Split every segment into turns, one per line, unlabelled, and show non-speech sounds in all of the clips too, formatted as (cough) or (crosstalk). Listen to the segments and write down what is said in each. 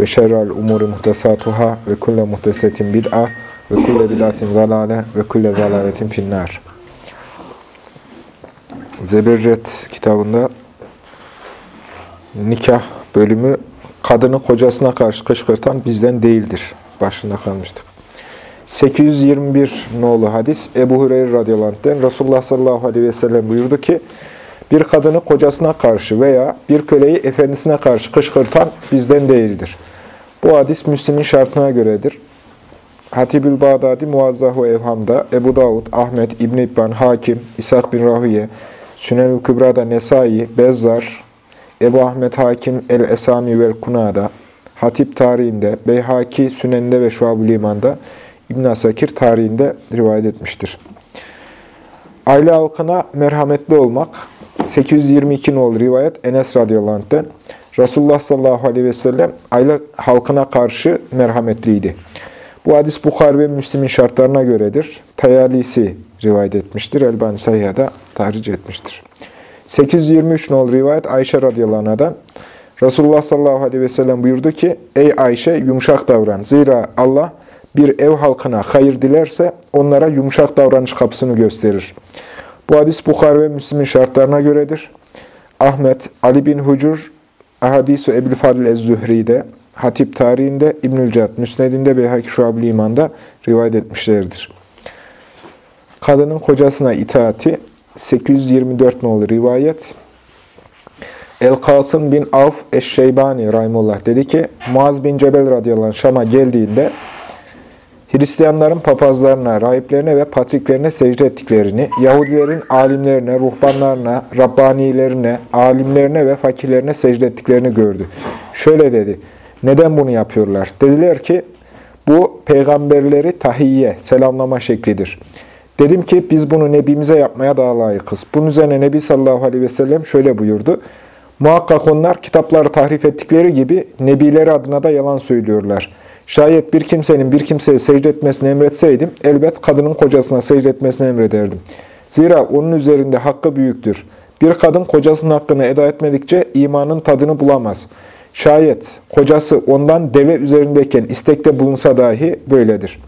ve şerrel umuri muhtesatuhâ ve kulle muhtesetin bid'a ve kulle bid'atin zalâle ve kulle zalâletin finnâr. Zebercet kitabında nikah bölümü kadını kocasına karşı kışkırtan bizden değildir. Başında kalmıştık. 821 nolu hadis Ebu Hureyre radıyallahu anh'den Resulullah sallallahu aleyhi ve sellem buyurdu ki bir kadını kocasına karşı veya bir köleyi efendisine karşı kışkırtan bizden değildir. Bu hadis Müslim'in şartına göredir. Hatibül Bağdadi Muazzahu Evham'da, Ebu Davud, Ahmet, İbn İbban, Hakim, İshak bin Rahüye, Sünel-ü Kübra'da Nesai, Bezzar, Ebu Ahmet Hakim El-Esami vel Kuna'da, Hatip tarihinde, Beyhaki Sünen'de ve Şuab-ül İman'da, İbn Asakir tarihinde rivayet etmiştir. Aile halkına merhametli olmak, 822 nol rivayet Enes radıyallahu anh'ten, Resulullah sallallahu aleyhi ve sellem aile halkına karşı merhametliydi. Bu hadis Bukhari ve Müslim'in şartlarına göredir. Tayalisi rivayet etmiştir. Elbani Sayya'da tahric etmiştir. 823 nol rivayet Ayşe radıyallahu anh'dan Resulullah sallallahu aleyhi ve sellem buyurdu ki Ey Ayşe yumuşak davran. Zira Allah bir ev halkına hayır dilerse onlara yumuşak davranış kapısını gösterir. Bu hadis Bukhari ve Müslim'in şartlarına göredir. Ahmet, Ali bin Hucur, Ahadisu Ebil Fadil Ez-Zühri'de, Hatip tarihinde, İbnül Cad, Müsned'inde Beyhaki Şuab-ı rivayet etmişlerdir. Kadının kocasına itaati 824 nolu rivayet. El-Kasım bin Avf Eşşeybani Rahimullah dedi ki, Muaz bin Cebel radıyallahu anh Şam'a geldiğinde Hristiyanların papazlarına, rahiplerine ve patriklerine secde ettiklerini, Yahudilerin alimlerine, ruhbanlarına, Rabbanilerine, alimlerine ve fakirlerine secde ettiklerini gördü. Şöyle dedi, neden bunu yapıyorlar? Dediler ki, bu peygamberleri tahiyye, selamlama şeklidir. Dedim ki, biz bunu Nebimize yapmaya daha layıkız. Bunun üzerine Nebi sallallahu aleyhi ve sellem şöyle buyurdu. Muhakkak onlar kitapları tahrif ettikleri gibi Nebileri adına da yalan söylüyorlar. Şayet bir kimsenin bir kimseye secde etmesini emretseydim, elbet kadının kocasına secde etmesini emrederdim. Zira onun üzerinde hakkı büyüktür. Bir kadın kocasının hakkını eda etmedikçe imanın tadını bulamaz. Şayet kocası ondan deve üzerindeyken istekte bulunsa dahi böyledir.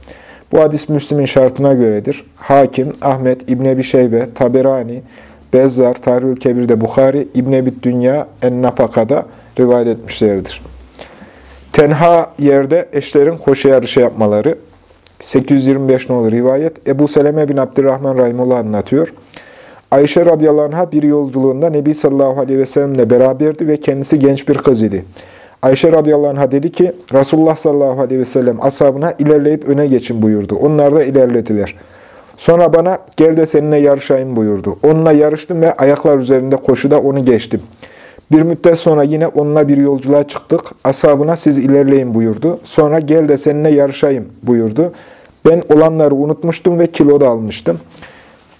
Bu hadis Müslim'in şartına göredir. Hakim, Ahmet, İbn Ebi Şeybe, Taberani, Bezzar, Tarih-ül Kebir'de Bukhari, İbn Ebi Dünya, En-Nafaka'da rivayet etmişlerdir. Tenha yerde eşlerin koşu yarışı yapmaları. 825 nolu rivayet. Ebu Seleme bin Abdurrahman Rahimullah anlatıyor. Ayşe radıyallahu anh'a bir yolculuğunda Nebi sallallahu aleyhi ve sellemle beraberdi ve kendisi genç bir kız idi. Ayşe radıyallahu anh'a dedi ki, Resulullah sallallahu aleyhi ve sellem ashabına ilerleyip öne geçin buyurdu. Onlar da ilerlediler. Sonra bana gel de seninle yarışayım buyurdu. Onunla yarıştım ve ayaklar üzerinde koşuda onu geçtim. Bir müddet sonra yine onunla bir yolculuğa çıktık. Ashabına siz ilerleyin buyurdu. Sonra gel de seninle yarışayım buyurdu. Ben olanları unutmuştum ve kilo da almıştım.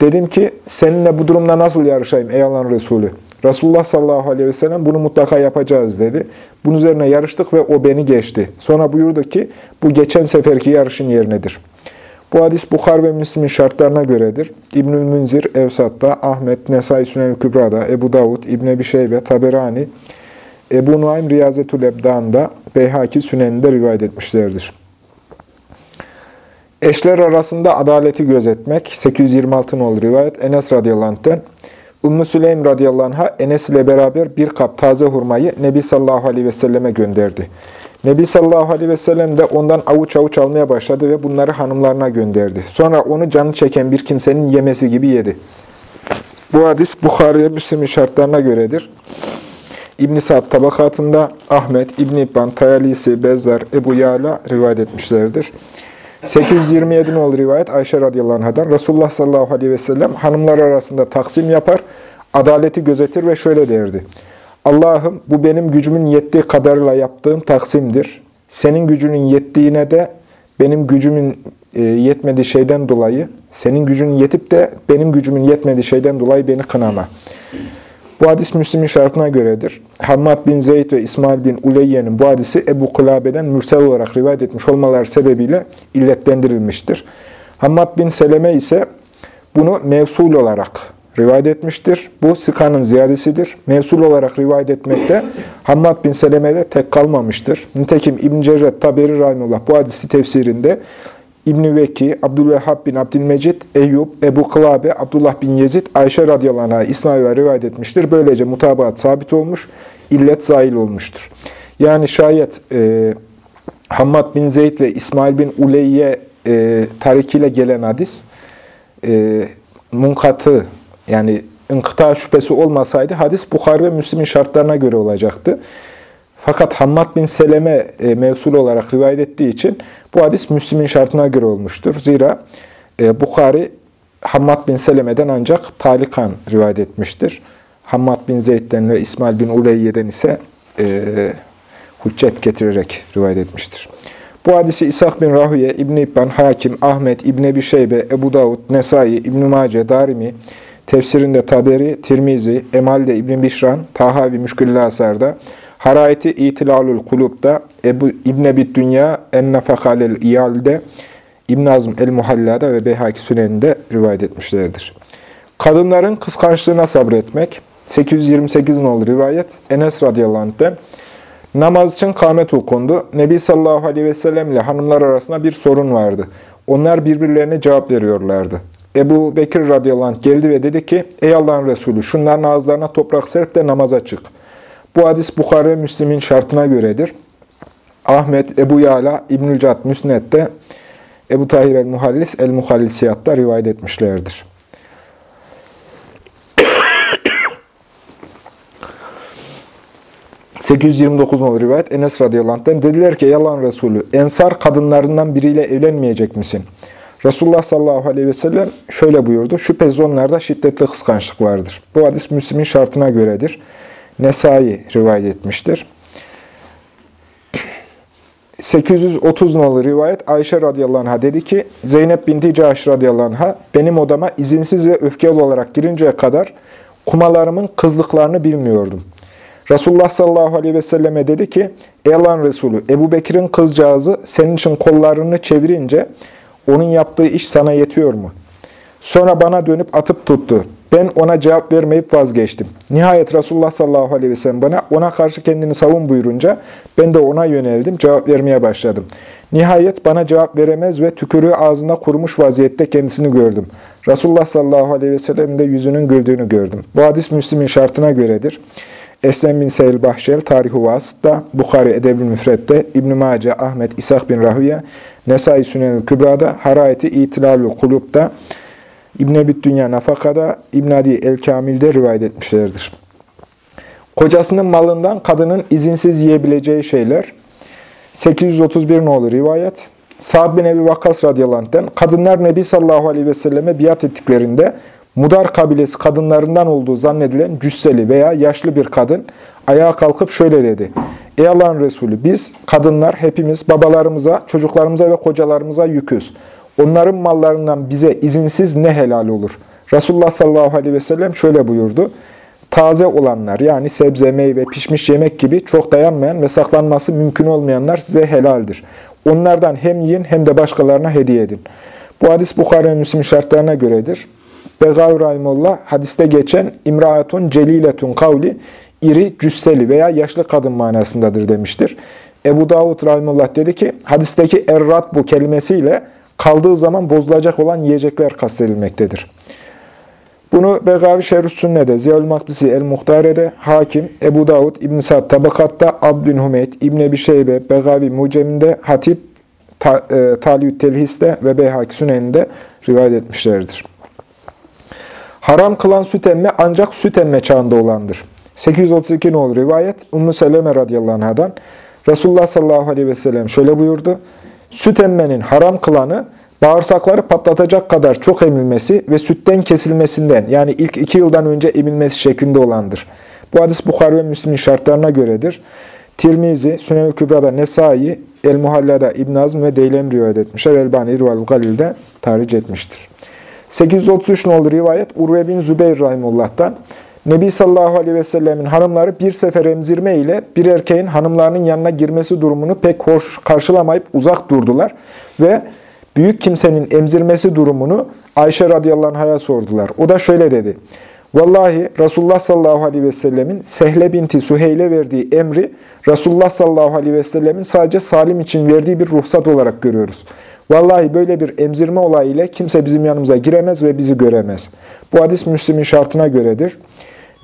Dedim ki seninle bu durumda nasıl yarışayım ey Allah'ın Resulü? Resulullah sallallahu aleyhi ve sellem bunu mutlaka yapacağız dedi. Bunun üzerine yarıştık ve o beni geçti. Sonra buyurdu ki bu geçen seferki yarışın yerinedir. Bu hadis Bukhar ve Müslim'in şartlarına göredir. İbnül Münzir, Evsat'ta, Ahmet, Nesai Sünen-i Kübra'da, Ebu Davud, İbn Ebi Şeybe, Taberani, Ebu Nuaym Riyazetül Ebdan'da, Beyhaki Sünen'inde rivayet etmişlerdir. Eşler arasında adaleti gözetmek, 826 nol rivayet, Enes radıyallahu anh'ten, Ümmü Süleym radıyallahu anh'a Enes ile beraber bir kap taze hurmayı Nebi sallallahu aleyhi ve selleme gönderdi. Nebi sallallahu aleyhi ve sellem de ondan avuç avuç almaya başladı ve bunları hanımlarına gönderdi. Sonra onu canı çeken bir kimsenin yemesi gibi yedi. Bu hadis Bukhari'ye Müslim'in şartlarına göredir. İbn-i Sa'd tabakatında Ahmet, İbn-i İbban, Tayalisi, Bezzar, Ebu Yala rivayet etmişlerdir. 827 nolu rivayet Ayşe radıyallahu anh'dan Resulullah sallallahu aleyhi ve sellem hanımlar arasında taksim yapar, adaleti gözetir ve şöyle derdi. Allah'ım bu benim gücümün yettiği kadarıyla yaptığım taksimdir. senin gücünün yettiğine de benim gücümün e, yetmediği şeyden dolayı, senin gücünün yetip de benim gücümün yetmediği şeyden dolayı beni kınama. Bu hadis Müslim'in şartına göredir. Hammad bin Zeyd ve İsmail bin Uleyye'nin bu hadisi Ebu Kulabe'den mürsel olarak rivayet etmiş olmaları sebebiyle illetlendirilmiştir. Hammad bin Seleme ise bunu mevsul olarak rivayet etmiştir. Bu sıkanın ziyadesidir. Mevsul olarak rivayet etmekte Hammad bin Seleme'de tek kalmamıştır. Nitekim İbn-i Cerret Taberi Rahimullah bu hadisi tefsirinde İbn-i Veki, Abdülvehhab bin Abdülmecid, Eyüp, Ebu Kılabe, Abdullah bin Yezid, Ayşe radıyallahu anh'a İsmail'e rivayet etmiştir. Böylece mutabaat sabit olmuş, illet zahil olmuştur. Yani şayet e, Hammad bin Zeyd ve İsmail bin Uleyye e, tarikiyle gelen hadis, e, munkatı yani inkıta şüphesi olmasaydı hadis Bukhari ve Müslim'in şartlarına göre olacaktı. Fakat Hammad bin Seleme e, mevsul olarak rivayet ettiği için bu hadis Müslim'in şartına göre olmuştur. Zira e, Bukhari Hammad bin Seleme'den ancak talikan rivayet etmiştir. Hammad bin Zeyd'den ve İsmail bin Uleyye'den ise e, hüccet getirerek rivayet etmiştir. Bu hadisi İshak bin Rahüye, İbn-i İbban, Hakim, Ahmet, İbn Ebi Ebu Davud, Nesai, İbn-i Mace, Darimi, tefsirinde Taberi, Tirmizi, Emal'de İbn Bişran, Tahavi Müşküllü Asar'da, Harayeti İtilalül Kulub'da, Ebu İbn Ebi Dünya, En-Nafakalel İyal'de, İbn Azm el-Muhalla'da ve Beyhaki Sünen'de rivayet etmişlerdir. Kadınların kıskançlığına sabretmek, 828 nolu rivayet, Enes radıyallahu anh'den, Namaz için kâmet okundu. Nebi sallallahu aleyhi ve sellem ile hanımlar arasında bir sorun vardı. Onlar birbirlerine cevap veriyorlardı. Ebu Bekir radıyallahu anh geldi ve dedi ki, Ey Allah'ın Resulü şunların ağızlarına toprak serp de namaza çık. Bu hadis Bukhara ve Müslim'in şartına göredir. Ahmet, Ebu Yala, İbnül Cad Müsned'de, Ebu Tahir el-Muhallis el-Muhallisiyat'ta rivayet etmişlerdir. (coughs) 829 numaralı rivayet Enes radıyallahu anh'den dediler ki yalan Resulü ensar kadınlarından biriyle evlenmeyecek misin? Resulullah sallallahu aleyhi ve sellem şöyle buyurdu. Şüphesiz onlarda şiddetli kıskançlık vardır. Bu hadis Müslim'in şartına göredir. Nesai rivayet etmiştir. 830 nolu rivayet Ayşe radıyallahu anh'a dedi ki Zeynep binti Caş radıyallahu anh'a benim odama izinsiz ve öfkeli olarak girinceye kadar kumalarımın kızlıklarını bilmiyordum. Resulullah sallallahu aleyhi ve selleme dedi ki, Allah'ın Resulü, Ebu Bekir'in kızcağızı senin için kollarını çevirince onun yaptığı iş sana yetiyor mu? Sonra bana dönüp atıp tuttu. Ben ona cevap vermeyip vazgeçtim. Nihayet Resulullah sallallahu aleyhi ve sellem bana ona karşı kendini savun buyurunca ben de ona yöneldim, cevap vermeye başladım. Nihayet bana cevap veremez ve tükürüğü ağzında kurumuş vaziyette kendisini gördüm. Resulullah sallallahu aleyhi ve sellem de yüzünün güldüğünü gördüm. Bu hadis Müslim'in şartına göredir. Eslem bin Seyil Bahşel, Tarih-i Vasıt'ta, Bukhari Edeb-ül Müfret'te, İbn-i Mace, Ahmet, İshak bin Rahüye, Nesai Sünen-ül Kübra'da, Harayeti İtilalül Kulub'da, İbn-i Ebit Dünya Nafaka'da, İbn-i Adi El-Kamil'de rivayet etmişlerdir. Kocasının malından kadının izinsiz yiyebileceği şeyler, 831 nolu rivayet, Sa'd bin Ebi Vakkas radıyallahu anh'den, kadınlar Nebi sallallahu aleyhi ve selleme biat ettiklerinde, Mudar kabilesi kadınlarından olduğu zannedilen cüsseli veya yaşlı bir kadın ayağa kalkıp şöyle dedi. Ey Allah'ın Resulü biz kadınlar hepimiz babalarımıza, çocuklarımıza ve kocalarımıza yüküz. Onların mallarından bize izinsiz ne helal olur? Resulullah sallallahu aleyhi ve sellem şöyle buyurdu. Taze olanlar yani sebze, meyve, pişmiş yemek gibi çok dayanmayan ve saklanması mümkün olmayanlar size helaldir. Onlardan hem yiyin hem de başkalarına hediye edin. Bu hadis Bukhara Müslim şartlarına göredir. Begav Rahimullah hadiste geçen imraatun celiletun kavli iri cüsseli veya yaşlı kadın manasındadır demiştir. Ebu Davud Rahimullah dedi ki hadisteki errat bu kelimesiyle kaldığı zaman bozulacak olan yiyecekler kastedilmektedir. Bunu Begavi Şerif Sünne'de, Ziyaül Maktisi El-Muhtare'de, Hakim, Ebu Davud, İbn Sa'd Tabakat'ta, Abdün Hümeyt, İbn Ebi Şeybe, Begavi Mucem'inde, Hatip, Ta, e, Telhis'te ve Beyhaki Sünen'inde rivayet etmişlerdir. Haram kılan süt emme ancak süt emme çağında olandır. 832 nolu rivayet Ümmü Seleme radıyallahu anhadan Resulullah sallallahu aleyhi ve sellem şöyle buyurdu. Süt emmenin haram kılanı bağırsakları patlatacak kadar çok emilmesi ve sütten kesilmesinden yani ilk iki yıldan önce emilmesi şeklinde olandır. Bu hadis Bukhari ve Müslim'in şartlarına göredir. Tirmizi, Sünev-i Kübra'da Nesai, El-Muhallada İbn Azm ve Deylem rivayet etmişler. Elbani İrval Galil'de tarih etmiştir. 833 nolu rivayet Urve bin Zübeyir Rahimullah'tan. Nebi sallallahu aleyhi ve sellemin hanımları bir sefer emzirme ile bir erkeğin hanımlarının yanına girmesi durumunu pek hoş karşılamayıp uzak durdular ve büyük kimsenin emzirmesi durumunu Ayşe radıyallahu anh'a sordular. O da şöyle dedi. Vallahi Resulullah sallallahu aleyhi ve sellemin Sehle binti Süheyl'e verdiği emri Resulullah sallallahu aleyhi ve sellemin sadece Salim için verdiği bir ruhsat olarak görüyoruz. Vallahi böyle bir emzirme olayı ile kimse bizim yanımıza giremez ve bizi göremez. Bu hadis Müslim'in şartına göredir.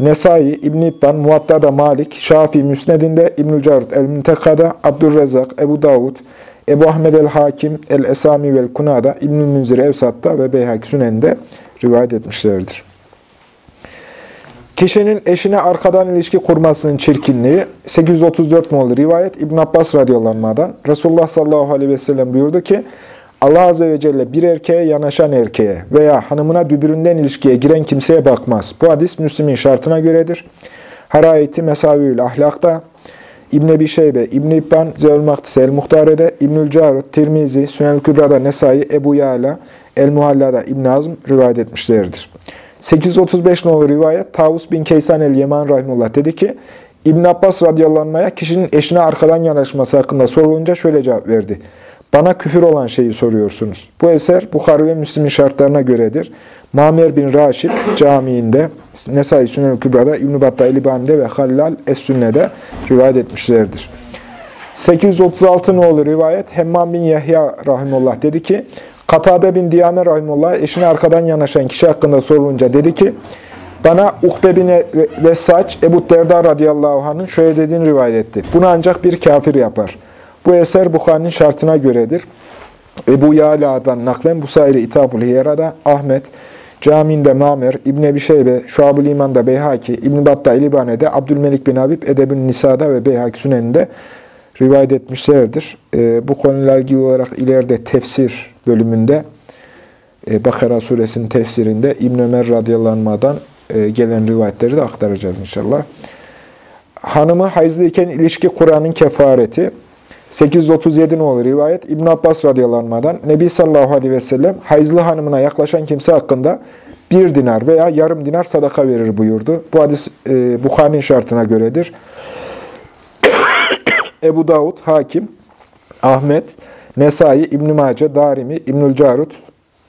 Nesai, İbn-i İbban, Muatta'da Malik, Şafii Müsned'inde, İbn-i Carut El-Müntekada, Abdurrezzak, Ebu Davud, Ebu Ahmed el-Hakim, El-Esami vel-Kuna'da, İbn-i Münzir Evsat'ta ve Beyhak Sünen'de rivayet etmişlerdir. Kişinin eşine arkadan ilişki kurmasının çirkinliği 834 nolu rivayet İbn Abbas radıyallahu Resulullah sallallahu aleyhi ve sellem buyurdu ki Allah azze ve celle bir erkeğe yanaşan erkeğe veya hanımına dübüründen ilişkiye giren kimseye bakmaz. Bu hadis Müslim'in şartına göredir. Harayeti Mesaviyül Ahlak'ta İbn Ebi Şeybe, İbn İbban, Zevül Maktise, El Muhtare'de, İbnül Carut, Tirmizi, Sünel Kübra'da Nesai, Ebu Yala, El Muhalla'da İbn Azm rivayet etmişlerdir. 835 nolu rivayet Tavus bin Keysan el-Yeman rahimullah dedi ki İbn Abbas radıyallahu kişinin eşine arkadan yanaşması hakkında sorulunca şöyle cevap verdi. Bana küfür olan şeyi soruyorsunuz. Bu eser Bukhari ve Müslim'in şartlarına göredir. Mamer bin Raşid camiinde, Nesai Sünnel Kübra'da, İbn-i Battah ve Hallal Es-Sünne'de rivayet etmişlerdir. 836 nolu rivayet Hemmam bin Yahya rahimullah dedi ki, Katade bin Diyame rahimullah eşine arkadan yanaşan kişi hakkında sorulunca dedi ki, bana Ukbe bin Vesaç, Ebu Derda radıyallahu anh'ın şöyle dediğini rivayet etti. Bunu ancak bir kafir yapar. Bu eser Bukhari'nin şartına göredir. Ebu Yala'dan naklen bu sayri İtabul Hiyera'da Ahmet, Cami'inde Mamer, İbn Ebi Şeybe, Şuab-ı İman'da Beyhaki, İbn Battah İlibane'de, Abdülmelik bin Habib, Edebün Nisa'da ve Beyhaki Sünen'inde rivayet etmişlerdir. E, bu konuyla ilgili olarak ileride tefsir bölümünde e, Bakara suresinin tefsirinde İbn Ömer radıyallahu e, gelen rivayetleri de aktaracağız inşallah. Hanımı hayızlıyken ilişki Kur'an'ın kefareti 837 olur rivayet İbn Abbas radıyallahu Nebi sallallahu aleyhi ve sellem hayızlı hanımına yaklaşan kimse hakkında bir dinar veya yarım dinar sadaka verir buyurdu. Bu hadis e, Bukhari'nin şartına göredir. (coughs) Ebu Davud, Hakim, Ahmet, Nesai, İbn-i Mace, Darimi, İbnül Carut,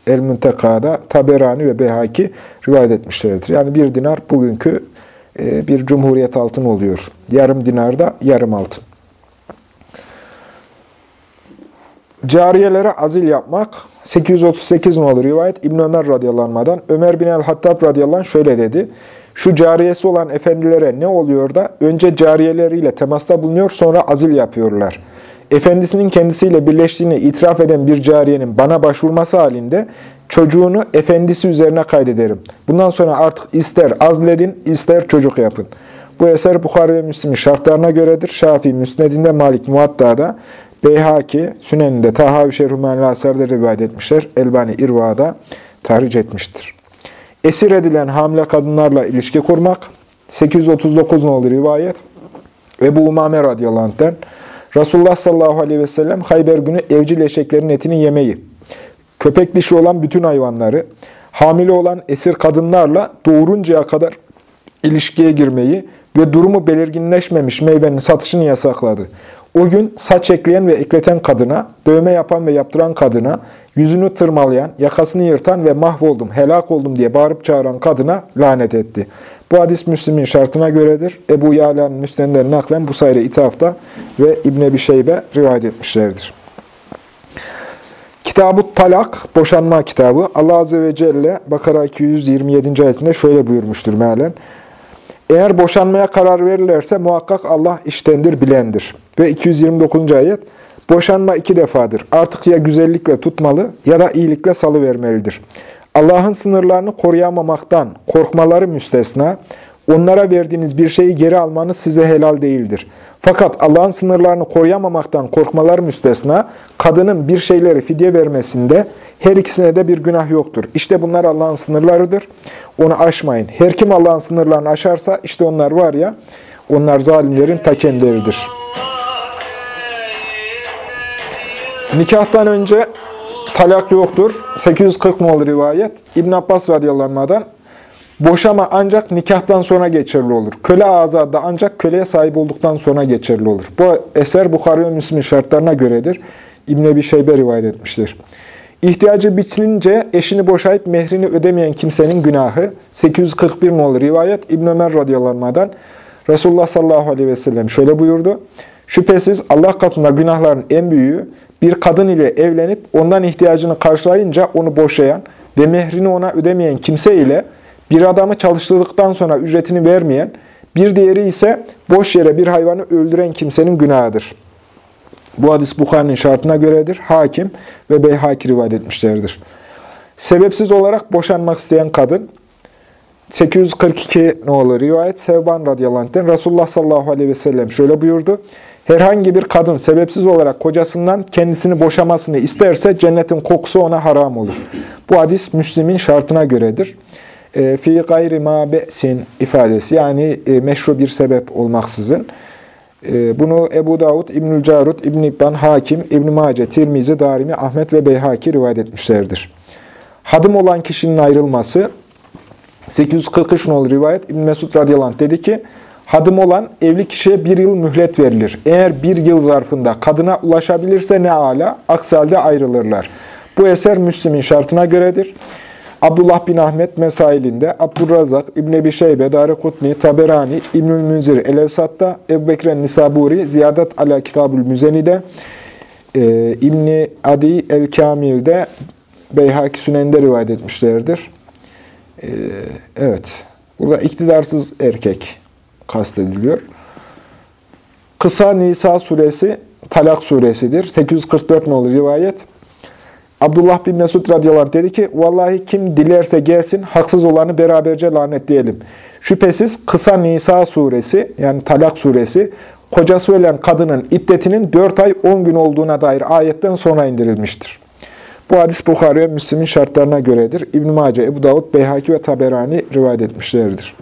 El-Münteka'da, Taberani ve Behaki rivayet etmişlerdir. Yani bir dinar bugünkü e, bir cumhuriyet altın oluyor. Yarım dinar da yarım altın. Cariyelere azil yapmak 838 olur rivayet İbn Ömer radıyallahu Ömer bin el-Hattab radıyallahu şöyle dedi. Şu cariyesi olan efendilere ne oluyor da önce cariyeleriyle temasta bulunuyor sonra azil yapıyorlar. Efendisinin kendisiyle birleştiğini itiraf eden bir cariyenin bana başvurması halinde çocuğunu efendisi üzerine kaydederim. Bundan sonra artık ister azledin, ister çocuk yapın. Bu eser Bukhari ve Müslim'in şartlarına göredir. Şafii, Müsned'inde, Malik, Muatta'da, Beyhaki, Sünen'inde, Tahavi Şerhumenli Asar'da rivayet etmişler. Elbani İrva'da tahric etmiştir. Esir edilen hamile kadınlarla ilişki kurmak, 839 nolu rivayet. Ebu Umame radıyallahu anh'den, Resulullah sallallahu aleyhi ve sellem Hayber günü evcil eşeklerin etini yemeyi, köpek dişi olan bütün hayvanları, hamile olan esir kadınlarla doğuruncaya kadar ilişkiye girmeyi ve durumu belirginleşmemiş meyvenin satışını yasakladı. O gün saç ekleyen ve ekleten kadına, dövme yapan ve yaptıran kadına, yüzünü tırmalayan, yakasını yırtan ve mahvoldum, helak oldum diye bağırıp çağıran kadına lanet etti. Bu hadis Müslim'in şartına göredir. Ebu Yala'nın müsnenleri naklen bu sayre ithafta ve İbn Ebi Şeybe rivayet etmişlerdir. Kitab-ı Talak, boşanma kitabı. Allah Azze ve Celle Bakara 227. ayetinde şöyle buyurmuştur mealen. Eğer boşanmaya karar verirlerse muhakkak Allah iştendir, bilendir. Ve 229. ayet, boşanma iki defadır. Artık ya güzellikle tutmalı ya da iyilikle salıvermelidir. Allah'ın sınırlarını koruyamamaktan korkmaları müstesna, onlara verdiğiniz bir şeyi geri almanız size helal değildir. Fakat Allah'ın sınırlarını koruyamamaktan korkmaları müstesna, kadının bir şeyleri fidye vermesinde her ikisine de bir günah yoktur. İşte bunlar Allah'ın sınırlarıdır. Onu aşmayın. Her kim Allah'ın sınırlarını aşarsa işte onlar var ya, onlar zalimlerin ta kendileridir. Nikahtan önce talak yoktur. 840 nolu rivayet. İbn Abbas radıyallahu boşama ancak nikahtan sonra geçerli olur. Köle azada ancak köleye sahip olduktan sonra geçerli olur. Bu eser Bukhari ve Müslim'in şartlarına göredir. İbn Ebi Şeybe rivayet etmiştir. İhtiyacı bitirince eşini boşayıp mehrini ödemeyen kimsenin günahı 841 nolu rivayet İbn Ömer radıyallahu Resulullah sallallahu aleyhi ve sellem şöyle buyurdu. Şüphesiz Allah katında günahların en büyüğü bir kadın ile evlenip ondan ihtiyacını karşılayınca onu boşayan ve mehrini ona ödemeyen kimse ile bir adamı çalıştırdıktan sonra ücretini vermeyen, bir diğeri ise boş yere bir hayvanı öldüren kimsenin günahıdır. Bu hadis Bukhari'nin şartına göredir. Hakim ve Beyhaki rivayet etmişlerdir. Sebepsiz olarak boşanmak isteyen kadın, 842 nolu rivayet Sevban radıyallahu anh'ten Resulullah sallallahu aleyhi ve sellem şöyle buyurdu. Herhangi bir kadın sebepsiz olarak kocasından kendisini boşamasını isterse cennetin kokusu ona haram olur. Bu hadis Müslim'in şartına göredir. E, fi gayri ma be'sin ifadesi yani e, meşru bir sebep olmaksızın. E, bunu Ebu Davud, İbnül Carut, İbn İbban, Hakim, İbn Mace, Tirmizi, Darimi, Ahmet ve Beyhaki rivayet etmişlerdir. Hadım olan kişinin ayrılması 843 nolu rivayet İbn Mesud radıyallahu dedi ki Hadım olan evli kişiye bir yıl mühlet verilir. Eğer bir yıl zarfında kadına ulaşabilirse ne ala, aksi ayrılırlar. Bu eser Müslim'in şartına göredir. Abdullah bin Ahmet Mesailinde, Abdurrazak, İbn Ebi Şeybe, Darikutni, Taberani, İbnül Münzir Elevsat'ta, Ebu Bekren Nisaburi, Ziyadet ala Kitabül Müzeni'de, e, İbni Adi El-Kamil'de, Beyhaki Sünen'de rivayet etmişlerdir. E, evet, burada iktidarsız erkek kastediliyor. Kısa Nisa suresi Talak suresidir. 844 nolu rivayet. Abdullah bin Mesud radıyallahu dedi ki, Vallahi kim dilerse gelsin, haksız olanı beraberce lanetleyelim. Şüphesiz kısa Nisa suresi, yani Talak suresi, kocası ölen kadının iddetinin 4 ay 10 gün olduğuna dair ayetten sonra indirilmiştir. Bu hadis Bukhari ve Müslim'in şartlarına göredir. İbn-i Mace, Ebu Davud, Beyhaki ve Taberani rivayet etmişlerdir.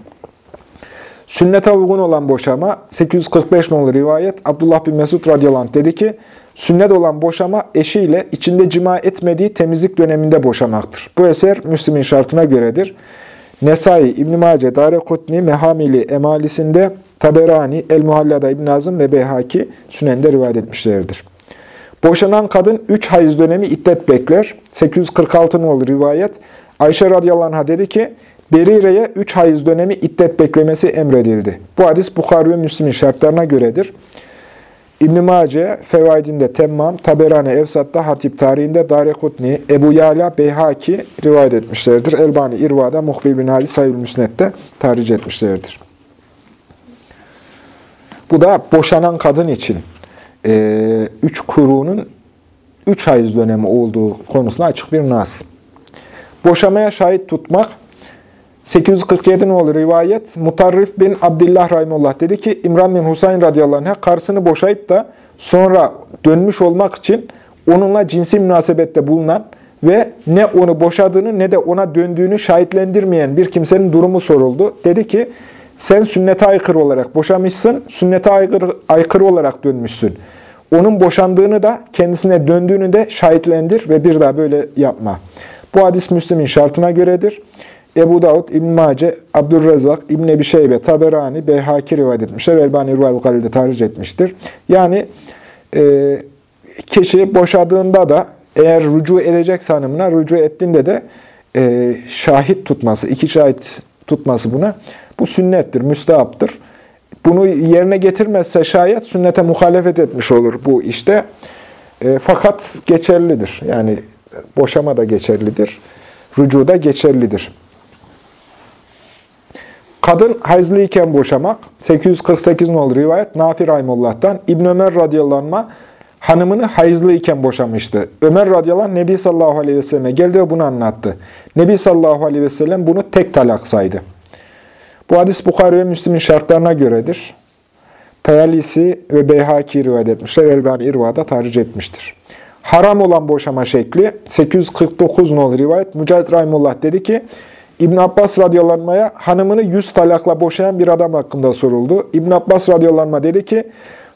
Sünnete uygun olan boşama 845 nolu rivayet Abdullah bin Mesud radıyallahu dedi ki sünnet olan boşama eşiyle içinde cima etmediği temizlik döneminde boşamaktır. Bu eser Müslim'in şartına göredir. Nesai, İbn-i Mace, Darekutni, Mehamili, Emalisinde, Taberani, El-Muhallada, İbn Azım ve Beyhaki Sünen'de rivayet etmişlerdir. Boşanan kadın 3 hayız dönemi iddet bekler. 846 nolu rivayet. Ayşe radıyallahu anh'a dedi ki, Berire'ye 3 hayız dönemi iddet beklemesi emredildi. Bu hadis Bukhari ve Müslim'in şartlarına göredir. İbn-i Mace, Fevaidinde Temmam, Taberane Evsat'ta, Hatip tarihinde Darekutni, Ebu Yala, Beyhaki rivayet etmişlerdir. Elbani İrva'da, Muhbil bin Ali Sayül Müsnet'te tarih etmişlerdir. Bu da boşanan kadın için e, üç kurunun üç hayız dönemi olduğu konusunda açık bir nas. Boşamaya şahit tutmak 847 nolu rivayet Mutarrif bin Abdullah Rahimullah dedi ki İmran bin Husayn radıyallahu anh'a karısını boşayıp da sonra dönmüş olmak için onunla cinsi münasebette bulunan ve ne onu boşadığını ne de ona döndüğünü şahitlendirmeyen bir kimsenin durumu soruldu. Dedi ki sen sünnete aykırı olarak boşamışsın, sünnete aykırı, aykırı olarak dönmüşsün. Onun boşandığını da kendisine döndüğünü de şahitlendir ve bir daha böyle yapma. Bu hadis Müslim'in şartına göredir. Ebu Davud, İbn Mace, Abdurrezzak, İbn Ebi Şeybe, Taberani, Beyhaki rivayet etmişler. Elbani Rüval Galil'de tarih etmiştir. Yani e, kişi boşadığında da eğer rücu edecek hanımına rücu ettiğinde de e, şahit tutması, iki şahit tutması buna bu sünnettir, müstehaptır. Bunu yerine getirmezse şayet sünnete muhalefet etmiş olur bu işte. E, fakat geçerlidir. Yani boşama da geçerlidir. Rücu da geçerlidir. Kadın hayızlıyken boşamak, 848 nolu rivayet, Nafi Rahimullah'tan, İbn Ömer radıyallahu hanımını hayızlıyken boşamıştı. Ömer radıyallahu Nebi sallallahu aleyhi ve selleme geldi ve bunu anlattı. Nebi sallallahu aleyhi ve sellem bunu tek talak saydı. Bu hadis Bukhari ve Müslim'in şartlarına göredir. Tayalisi ve Beyhaki rivayet etmişler. Elbani İrva'da tarih etmiştir. Haram olan boşama şekli 849 nolu rivayet. Mücahit Rahimullah dedi ki, İbn Abbas radıyallahu hanımını yüz talakla boşayan bir adam hakkında soruldu. İbn Abbas radıyallahu dedi ki,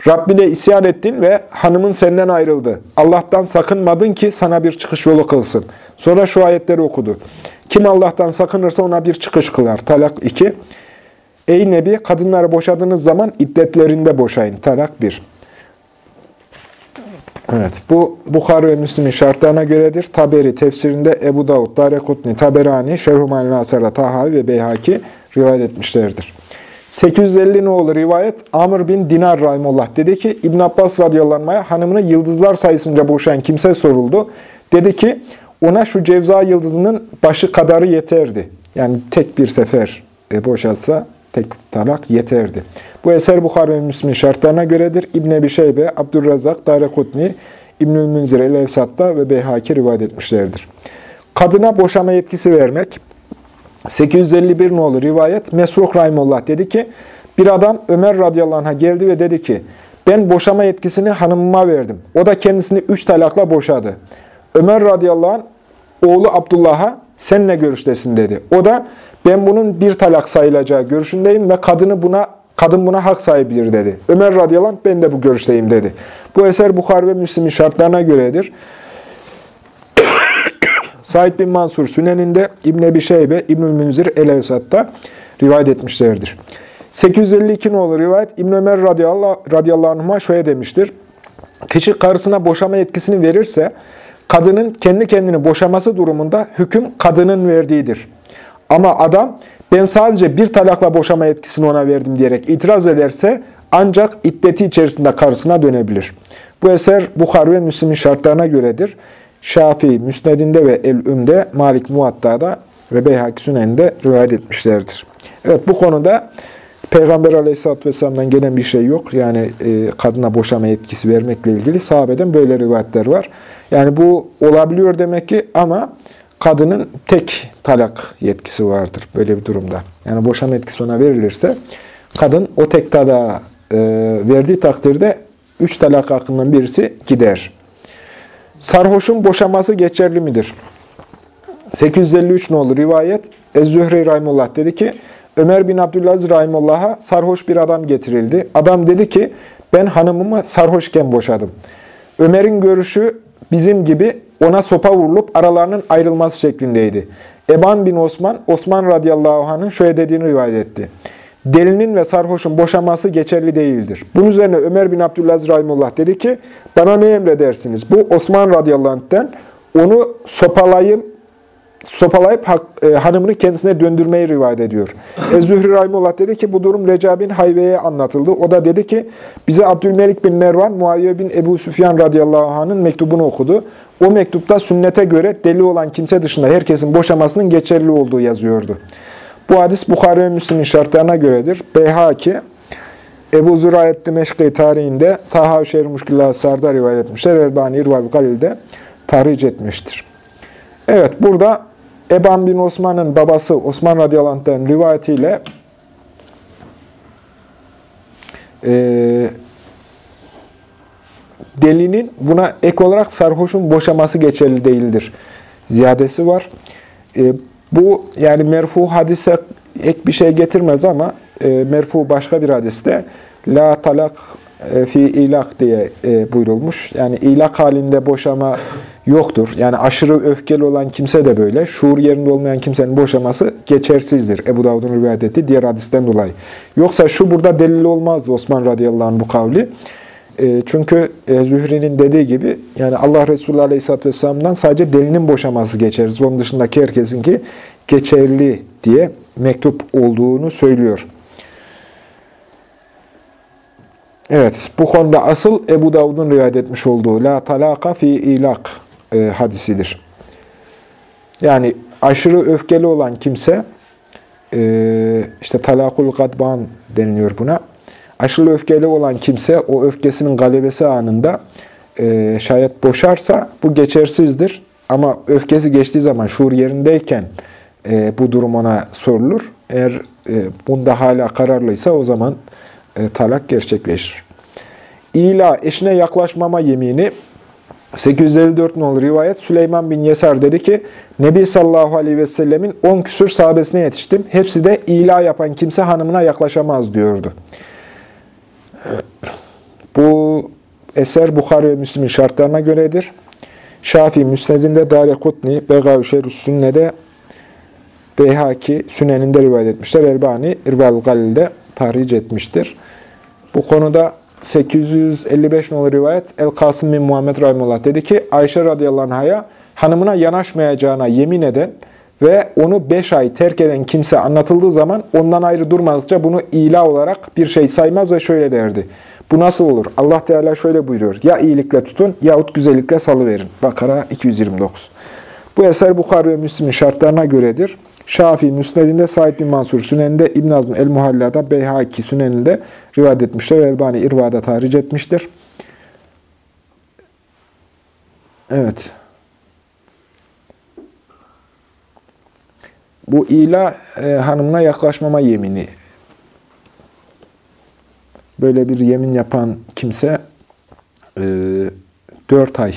Rabbine isyan ettin ve hanımın senden ayrıldı. Allah'tan sakınmadın ki sana bir çıkış yolu kılsın. Sonra şu ayetleri okudu. Kim Allah'tan sakınırsa ona bir çıkış kılar. Talak 2. Ey Nebi kadınları boşadığınız zaman iddetlerinde boşayın. Talak 1. Evet, bu Bukhari ve Müslim'in şartlarına göredir. Taberi tefsirinde Ebu Davud, Darekutni, Taberani, Şerhumal Nasar'a, Tahavi ve Beyhaki rivayet etmişlerdir. 850 olur rivayet Amr bin Dinar Rahimullah dedi ki İbn Abbas radıyallahu hanımını yıldızlar sayısınca boşayan kimse soruldu. Dedi ki ona şu cevza yıldızının başı kadarı yeterdi. Yani tek bir sefer e, boşalsa tek talak yeterdi. Bu eser Bukhari ve Müslim şartlarına göredir. İbn Ebi Şeybe, Abdurrazak, Darekutni, İbnül Münzir el-Evsat'ta ve Beyhaki rivayet etmişlerdir. Kadına boşama yetkisi vermek, 851 nolu rivayet Mesruh Rahimullah dedi ki, bir adam Ömer radıyallahu anh'a geldi ve dedi ki, ben boşama yetkisini hanımıma verdim. O da kendisini üç talakla boşadı. Ömer radıyallahu anh, oğlu Abdullah'a sen ne görüştesin dedi. O da ben bunun bir talak sayılacağı görüşündeyim ve kadını buna kadın buna hak sahibidir dedi. Ömer radıyallahu anh, ben de bu görüşteyim dedi. Bu eser Bukhar ve Müslim'in şartlarına göredir. (coughs) Said bin Mansur Sünen'inde, İbn Ebi Şeybe, İbnül Münzir El-Evsat'ta rivayet etmişlerdir. 852 olur rivayet İbn Ömer radıyallahu, radıyallahu anh'a şöyle demiştir. Kişi karısına boşama yetkisini verirse, kadının kendi kendini boşaması durumunda hüküm kadının verdiğidir. Ama adam ben sadece bir talakla boşama yetkisini ona verdim diyerek itiraz ederse ancak iddeti içerisinde karısına dönebilir. Bu eser Bukhar ve Müslim'in şartlarına göredir. Şafii Müsned'inde ve El-Üm'de, Malik Muatta'da ve Beyhaki Sünen'de rivayet etmişlerdir. Evet bu konuda Peygamber Aleyhisselatü Vesselam'dan gelen bir şey yok. Yani e, kadına boşama yetkisi vermekle ilgili sahabeden böyle rivayetler var. Yani bu olabiliyor demek ki ama kadının tek talak yetkisi vardır böyle bir durumda. Yani boşama yetkisi ona verilirse kadın o tek talağı e, verdiği takdirde üç talak hakkından birisi gider. Sarhoşun boşaması geçerli midir? 853 ne olur rivayet? Ez-Zühre Rahimullah dedi ki, Ömer bin Abdülaziz Rahimullah'a sarhoş bir adam getirildi. Adam dedi ki, ben hanımımı sarhoşken boşadım. Ömer'in görüşü bizim gibi ona sopa vurulup aralarının ayrılması şeklindeydi. Eban bin Osman, Osman radıyallahu anh'ın şöyle dediğini rivayet etti. Delinin ve sarhoşun boşaması geçerli değildir. Bunun üzerine Ömer bin Abdülaziz Rahimullah dedi ki, bana ne emredersiniz? Bu Osman radıyallahu anh'ten onu sopalayıp, sopalayıp e, hanımını kendisine döndürmeyi rivayet ediyor. Ez-Zühri Rahimullah dedi ki, bu durum Reca bin Hayve'ye anlatıldı. O da dedi ki, bize Abdülmelik bin Mervan, Muaviye bin Ebu Süfyan radıyallahu anh'ın mektubunu okudu. O mektupta sünnete göre deli olan kimse dışında herkesin boşamasının geçerli olduğu yazıyordu. Bu hadis Bukhari ve Müslim'in şartlarına göredir. Beyhaki, Ebu Zürayet Dimeşki tarihinde Taha Şerif Muşkillah Sar'da rivayet etmişler. Elbani İrval Galil'de tahric etmiştir. Evet, burada Eban bin Osman'ın babası Osman radıyallahu rivayetiyle e, delinin buna ek olarak sarhoşun boşaması geçerli değildir. Ziyadesi var. E, bu yani merfu hadise ek bir şey getirmez ama e, merfu başka bir hadiste la talak e, fi ilak diye e, buyurulmuş. Yani ilak halinde boşama yoktur. Yani aşırı öfkeli olan kimse de böyle. Şuur yerinde olmayan kimsenin boşaması geçersizdir. Ebu Davud'un rivayet ettiği diğer hadisten dolayı. Yoksa şu burada delil olmazdı Osman radıyallahu anh bu kavli. E, çünkü e, Zühri'nin dediği gibi yani Allah Resulü Aleyhisselatü Vesselam'dan sadece delinin boşaması geçeriz. Onun dışındaki herkesinki geçerli diye mektup olduğunu söylüyor. Evet, bu konuda asıl Ebu Davud'un rivayet etmiş olduğu La talaka fi ilak e, hadisidir. Yani aşırı öfkeli olan kimse, e, işte talakul gadban deniliyor buna. Aşırı öfkeli olan kimse o öfkesinin galebesi anında e, şayet boşarsa bu geçersizdir. Ama öfkesi geçtiği zaman şuur yerindeyken e, bu durum ona sorulur. Eğer e, bunda hala kararlıysa o zaman e, talak gerçekleşir. İla eşine yaklaşmama yemini 854 nolu rivayet Süleyman bin Yesar dedi ki Nebi sallallahu aleyhi ve sellemin 10 küsür sahabesine yetiştim. Hepsi de ila yapan kimse hanımına yaklaşamaz diyordu. Bu eser Bukhari ve Müslim'in şartlarına göredir. Şafii Müsned'inde, Dâle Kutni, Begavi Şerus Sünne'de, Beyhaki Sünen'inde rivayet etmişler. Elbani İrbal Galil'de tahric etmiştir. Bu konuda 855 nolu rivayet El-Kasım bin Muhammed Rahimullah dedi ki Ayşe radıyallahu anh'a hanımına yanaşmayacağına yemin eden ve onu 5 ay terk eden kimse anlatıldığı zaman ondan ayrı durmadıkça bunu ila olarak bir şey saymaz ve şöyle derdi. Bu nasıl olur? Allah Teala şöyle buyuruyor. Ya iyilikle tutun yahut güzellikle salıverin. Bakara 229. Bu eser Bukhari ve Müslim'in şartlarına göredir. Şafii Müsned'inde, Said bin Mansur Sünen'inde, İbn Azm el-Muhalla'da, Beyhaki Sünen'inde rivayet etmişler. Elbani İrva'da tahric etmiştir. Evet. Bu ila e, hanımına yaklaşmama yemini. Böyle bir yemin yapan kimse e, 4 ay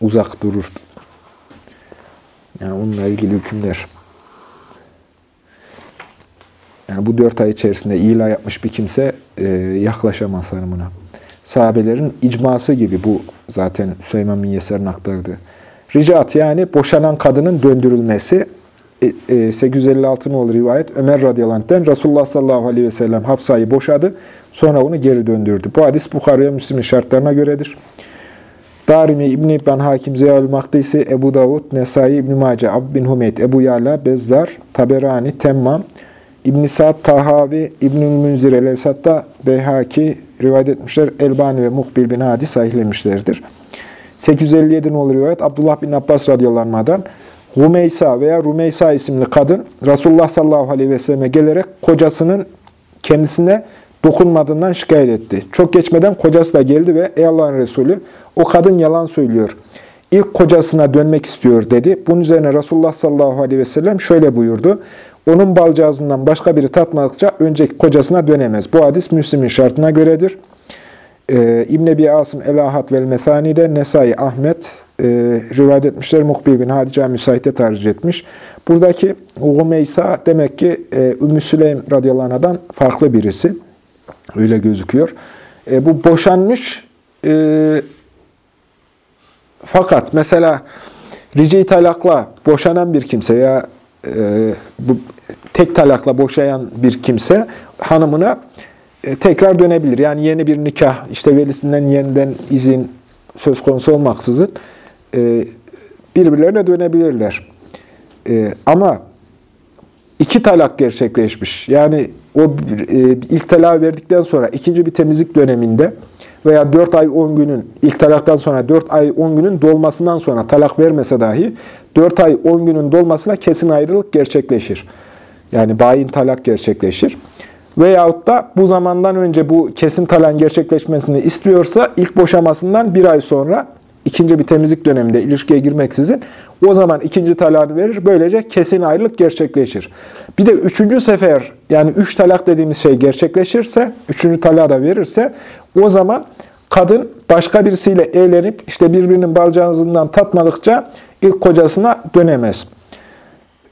uzak durur. Yani onunla ilgili hükümler. Yani bu dört ay içerisinde ila yapmış bir kimse e, yaklaşamaz hanımına. Sahabelerin icması gibi bu zaten Süleyman bin Yeser'in aktardığı. Ricat yani boşanan kadının döndürülmesi. E, e, 856 olur rivayet. Ömer radıyallahu Resulullah sallallahu aleyhi ve sellem Hafsa'yı boşadı. Sonra onu geri döndürdü. Bu hadis Bukhari'ye Müslim'in şartlarına göredir. Darimi, İbn-i İbn Hakim, Zeyal Maktisi, Ebu Davud, Nesai, İbn-i Mace, Ab bin Humeyd, Ebu Yala, Bezzar, Taberani, Temmam, İbn-i Sa'd, Tahavi, İbn-i Münzir, El-Evsat'ta Beyhaki rivayet etmişler. Elbani ve Muhbil bin Hadi sahihlemişlerdir. 857 olur rivayet Abdullah bin Abbas radıyallahu Rumeysa veya Rumeysa isimli kadın Resulullah sallallahu aleyhi ve selleme gelerek kocasının kendisine dokunmadığından şikayet etti. Çok geçmeden kocası da geldi ve ey Allah'ın Resulü o kadın yalan söylüyor. İlk kocasına dönmek istiyor dedi. Bunun üzerine Resulullah sallallahu aleyhi ve sellem şöyle buyurdu. Onun balcağızından başka biri tatmadıkça önceki kocasına dönemez. Bu hadis Müslim'in şartına göredir. Ee, İbn Ebi Asım El-Ahad vel Mesani'de Nesai Ahmet e, rivayet etmişler. Muhbir bin Hadice müsaite tercih etmiş. Buradaki Umeysa demek ki e, Ümmü Süleym radıyallahu farklı birisi. Öyle gözüküyor. E, bu boşanmış e, fakat mesela rici talakla boşanan bir kimse ya e, bu tek talakla boşayan bir kimse hanımına e, tekrar dönebilir. Yani yeni bir nikah, işte velisinden yeniden izin söz konusu olmaksızın e, birbirlerine dönebilirler. E, ama iki talak gerçekleşmiş. Yani o e, ilk talak verdikten sonra ikinci bir temizlik döneminde veya 4 ay 10 günün ilk talaktan sonra 4 ay 10 günün dolmasından sonra talak vermese dahi 4 ay 10 günün dolmasına kesin ayrılık gerçekleşir. Yani bayin talak gerçekleşir. Veyahut da bu zamandan önce bu kesin talan gerçekleşmesini istiyorsa ilk boşamasından bir ay sonra ikinci bir temizlik döneminde ilişkiye girmeksizin o zaman ikinci talak verir. Böylece kesin ayrılık gerçekleşir. Bir de üçüncü sefer yani üç talak dediğimiz şey gerçekleşirse, üçüncü talağı da verirse o zaman kadın başka birisiyle evlenip işte birbirinin balcağızından tatmadıkça ilk kocasına dönemez.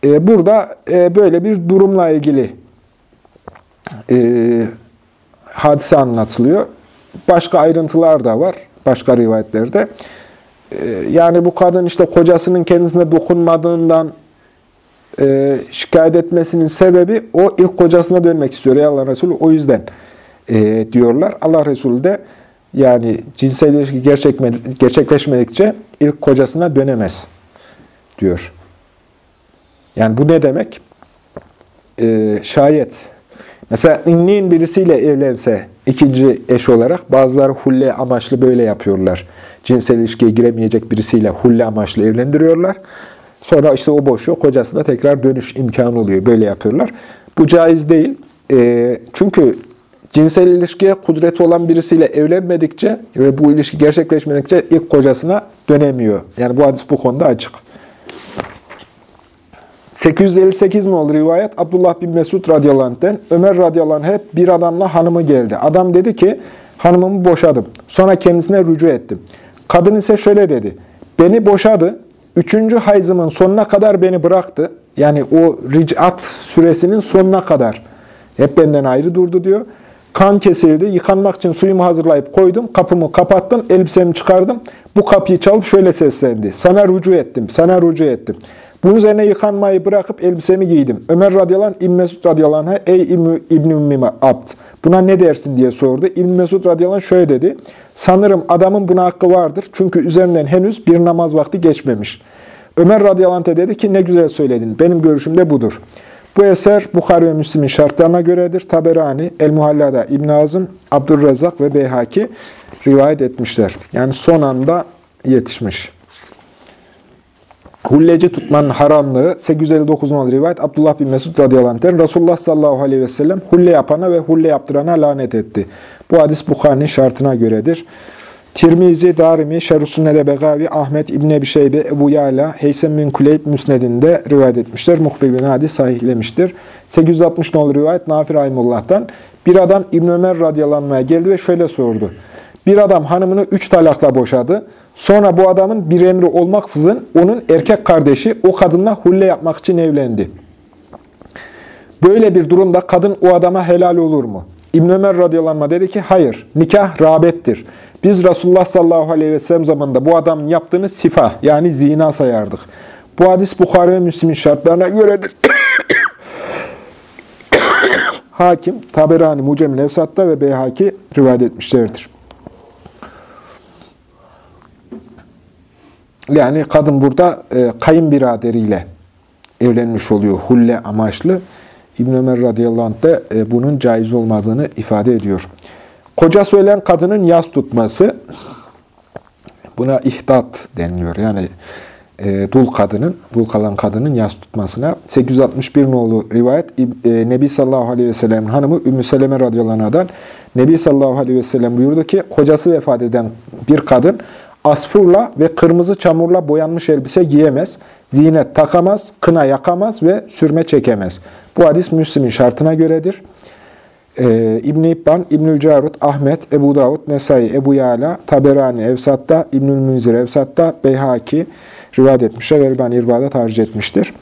Ee, burada e, böyle bir durumla ilgili e, hadise anlatılıyor. Başka ayrıntılar da var. Başka rivayetlerde. E, yani bu kadın işte kocasının kendisine dokunmadığından e, şikayet etmesinin sebebi o ilk kocasına dönmek istiyor. Ey Allah Resulü o yüzden e, diyorlar. Allah Resulü de yani cinsel ilişki gerçekleşmedikçe ilk kocasına dönemez diyor. Yani bu ne demek? Ee, şayet mesela ünlüğün birisiyle evlense ikinci eş olarak bazıları hulle amaçlı böyle yapıyorlar. Cinsel ilişkiye giremeyecek birisiyle hulle amaçlı evlendiriyorlar. Sonra işte o boşuyor, kocasına tekrar dönüş imkanı oluyor. Böyle yapıyorlar. Bu caiz değil. E, çünkü cinsel ilişkiye kudreti olan birisiyle evlenmedikçe ve bu ilişki gerçekleşmedikçe ilk kocasına dönemiyor. Yani bu hadis bu konuda açık. 858 mi olur rivayet? Abdullah bin Mesud radıyallahu anh'ten Ömer radıyallahu hep bir adamla hanımı geldi. Adam dedi ki hanımımı boşadım. Sonra kendisine rücu ettim. Kadın ise şöyle dedi. Beni boşadı. Üçüncü hayzımın sonuna kadar beni bıraktı. Yani o ricat süresinin sonuna kadar hep benden ayrı durdu diyor. Kan kesildi. Yıkanmak için suyumu hazırlayıp koydum. Kapımı kapattım. Elbisemi çıkardım. Bu kapıyı çalıp şöyle seslendi. Sana rucu ettim. Sana rucu ettim. Bunun üzerine yıkanmayı bırakıp elbisemi giydim. Ömer radıyallahu anh, İbn Mesud radıyallahu anh'a ey İbn Ümmime abd buna ne dersin diye sordu. İbn Mesud radıyallahu anh şöyle dedi. Sanırım adamın buna hakkı vardır. Çünkü üzerinden henüz bir namaz vakti geçmemiş. Ömer radıyallahu anh dedi ki ne güzel söyledin. Benim görüşüm de budur. Bu eser Bukhari ve Müslim'in şartlarına göredir. Taberani, El-Muhalla'da İbn Azım, Abdurrezzak ve Beyhaki rivayet etmişler. Yani son anda yetişmiş. Hulleci tutmanın haramlığı 859 numaralı rivayet Abdullah bin Mesud radıyallahu anh'ten Resulullah sallallahu aleyhi ve sellem hulle yapana ve hulle yaptırana lanet etti. Bu hadis Bukhari'nin şartına göredir. Tirmizi, Darimi, Şerhüsünnede Begavi, Ahmet İbni Ebi Şeybe, Ebu Yala, Heysem bin Kuleyb Müsned'inde rivayet etmişler. Muhbir bin Hadi sahihlemiştir. 860 nolu rivayet Nafir Aymullah'tan. Bir adam İbn Ömer radyalanmaya geldi ve şöyle sordu. Bir adam hanımını üç talakla boşadı. Sonra bu adamın bir emri olmaksızın onun erkek kardeşi o kadınla hulle yapmak için evlendi. Böyle bir durumda kadın o adama helal olur mu? İbn Ömer radıyallahu dedi ki hayır nikah rağbettir. Biz Resulullah sallallahu aleyhi ve sellem zamanında bu adamın yaptığını sifa yani zina sayardık. Bu hadis Bukhari ve Müslim'in şartlarına göredir. (coughs) Hakim, Taberani, Mucem-i Levsat'ta ve Beyhaki rivayet etmişlerdir. Yani kadın burada e, kayınbiraderiyle evlenmiş oluyor hulle amaçlı. İbn Ömer radıyallahu anh de e, bunun caiz olmadığını ifade ediyor. Kocası ölen kadının yas tutması, buna ihdat deniliyor. Yani e, dul kadının, dul kalan kadının yas tutmasına. 861 nolu rivayet, e, Nebi sallallahu aleyhi ve sellem'in hanımı Ümmü Seleme radıyallahu anh'dan Nebi sallallahu aleyhi ve sellem buyurdu ki, kocası vefat eden bir kadın asfurla ve kırmızı çamurla boyanmış elbise giyemez, zinet takamaz, kına yakamaz ve sürme çekemez. Bu hadis Müslim'in şartına göredir. Ee, İbn-i İbban, İbnül Carut, Ahmet, Ebu Davud, Nesai, Ebu Yala, Taberani, Evsat'ta, İbnül Münzir, Evsat'ta, Beyhaki rivayet etmişler ve Elbani İrba'da tercih etmiştir.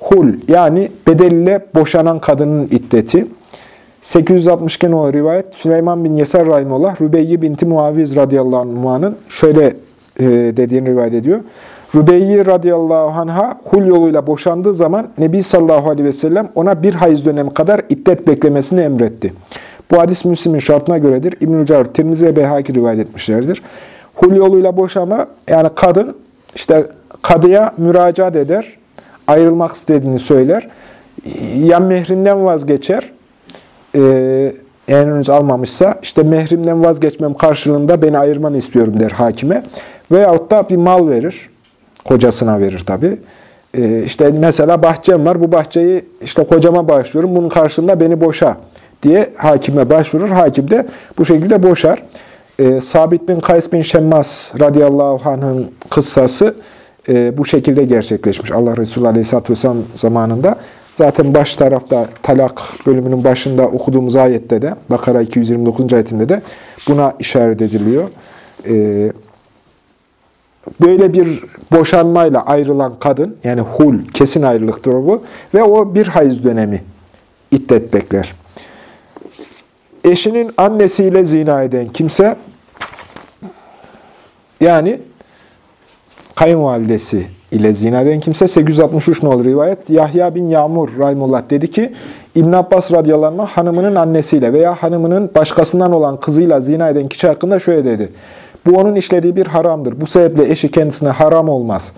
Hul yani bedeliyle boşanan kadının iddeti. 862 numaralı rivayet Süleyman bin Yeser Rahimullah Rübeyyi binti Muaviz radıyallahu anh'ın şöyle dediğini rivayet ediyor. Rübeyyi radıyallahu anh'a hul yoluyla boşandığı zaman Nebi sallallahu aleyhi ve sellem ona bir hayız dönemi kadar iddet beklemesini emretti. Bu hadis Müslim'in şartına göredir. İbn-i Car, Tirmizi ve Beyhaki rivayet etmişlerdir. Hul yoluyla boşama yani kadın işte kadıya müracaat eder, ayrılmak istediğini söyler. Ya mehrinden vazgeçer, e, eğer henüz almamışsa işte mehrimden vazgeçmem karşılığında beni ayırmanı istiyorum der hakime. Veyahut da bir mal verir. Kocasına verir tabi. E, işte mesela bahçem var. Bu bahçeyi işte kocama başlıyorum. Bunun karşılığında beni boşa diye hakime başvurur. Hakim de bu şekilde boşar. E, Sabit bin Kays bin Şemmas radıyallahu anh'ın kıssası e, bu şekilde gerçekleşmiş. Allah Resulü aleyhisselatü vesselam zamanında. Zaten baş tarafta talak bölümünün başında okuduğumuz ayette de Bakara 229. ayetinde de buna işaret ediliyor. Ee, böyle bir boşanmayla ayrılan kadın yani hul kesin ayrılıktır bu ve o bir hayız dönemi iddet bekler. Eşinin annesiyle zina eden kimse yani kayınvalidesi ile zina eden kimse 863 nolu rivayet. Yahya bin Yağmur Rahimullah dedi ki İbn Abbas radıyallahu anh hanımının annesiyle veya hanımının başkasından olan kızıyla zina eden kişi hakkında şöyle dedi. Bu onun işlediği bir haramdır. Bu sebeple eşi kendisine haram olmaz.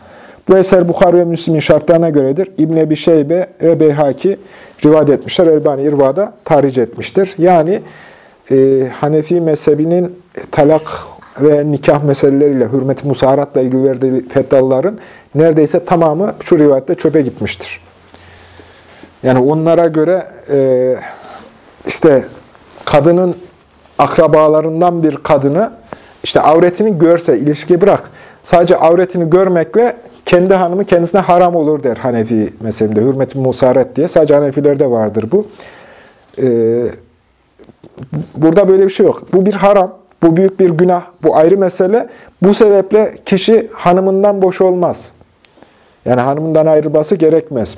Bu eser Bukhari ve Müslim'in şartlarına göredir. İbn Ebi Şeybe ve Beyhaki rivayet etmişler. Elbani İrva'da tahric etmiştir. Yani e, Hanefi mezhebinin talak ve nikah meseleleriyle, hürmet-i musaharatla ilgili verdiği fetvaların neredeyse tamamı şu rivayette çöpe gitmiştir. Yani onlara göre e, işte kadının akrabalarından bir kadını işte avretini görse, ilişki bırak. Sadece avretini görmekle kendi hanımı kendisine haram olur der Hanefi mezhebinde. Hürmet-i musaret diye. Sadece Hanefilerde vardır bu. Ee, burada böyle bir şey yok. Bu bir haram. Bu büyük bir günah. Bu ayrı mesele. Bu sebeple kişi hanımından boş olmaz. Yani hanımından ayrılması gerekmez.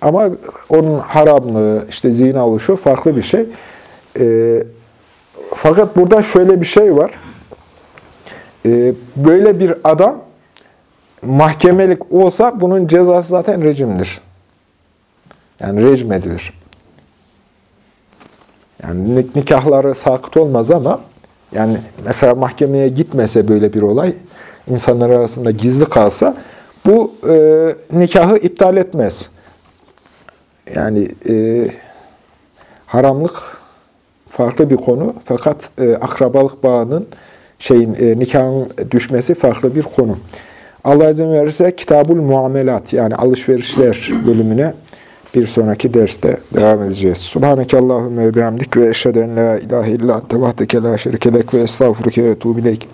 Ama onun haramlığı, işte zina oluşu farklı bir şey. Ee, Fakat burada şöyle bir şey var. Ee, böyle bir adam mahkemelik olsa bunun cezası zaten rejimdir. Yani rejim edilir. Yani nik- nikahları sakıt olmaz ama yani mesela mahkemeye gitmese böyle bir olay, insanlar arasında gizli kalsa bu e, nikahı iptal etmez. Yani e, haramlık farklı bir konu fakat e, akrabalık bağının şeyin e, nikahın düşmesi farklı bir konu. Allah izin verirse Kitabul Muamelat yani alışverişler bölümüne bir sonraki derste devam edeceğiz. Subhaneke Allahümme ve bihamdik ve eşhedü en la ilahe illa ente la şerikelek ve estağfuruke ve etubu ileyk.